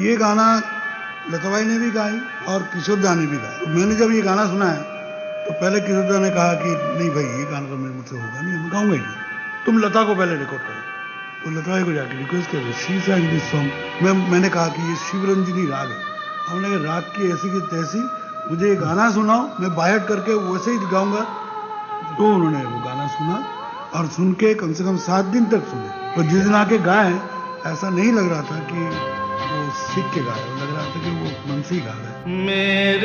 ये गाना लता भाई ने भी गाई और किशोर दा ने भी गाया तो मैंने जब ये गाना सुना है तो पहले किशोर दा ने कहा कि, नहीं भाई, ये गाना तो मेरे मुझसे होगा नहीं, मैं गाऊँगा ही नहीं। तुम लता को पहले रिकॉर्ड करो। तो लता भाई को जाके रिक्वेस्ट कर शी sang दिस सॉन्ग मैं, मैंने कहा कि ये शिवरंजनी राग है। हमने कहा, राग की ऐसी की तैसी, मुझे ये गाना सुनाओ, मैं बायट करके वैसे ही गाऊँगा। तो उन्होंने वो गाना सुना और सुन के कम से कम सात दिन तक सुने। तो जिस दिन आके गाए, ऐसा नहीं लग रहा था कि सीख के गा रहे हो, लग रहा था कि वो मन से ही। गा रहे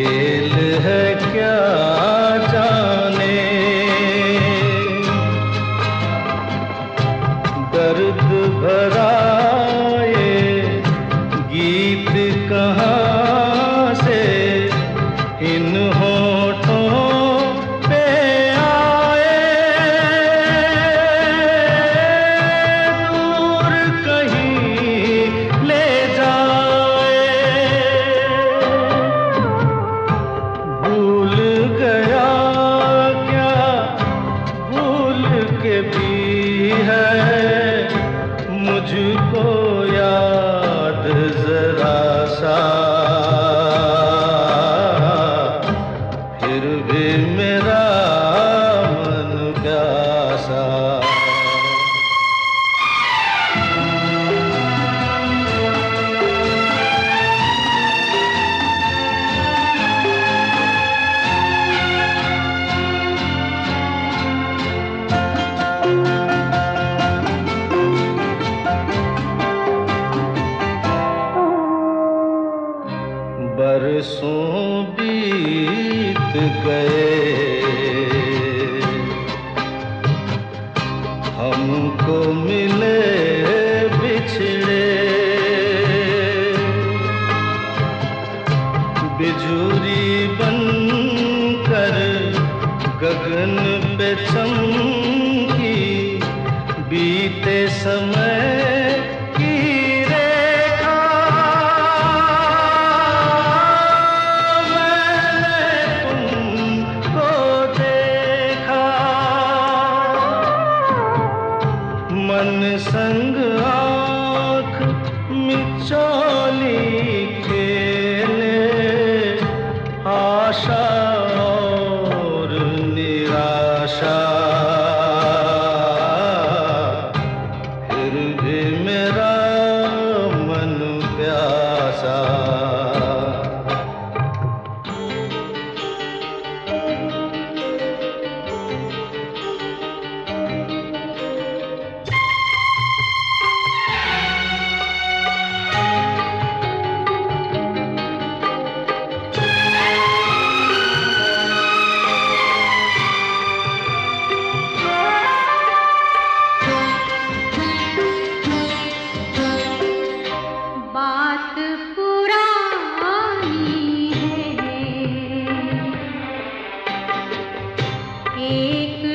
खेल है क्या? के भी है। मुझको याद जरा सा। फिर भी मेरा मन प्यासा बरसों बीत गए। हमको मिले बिछड़े। बिजुरी बनकर गगन पे चमकी बीते समय আশা एक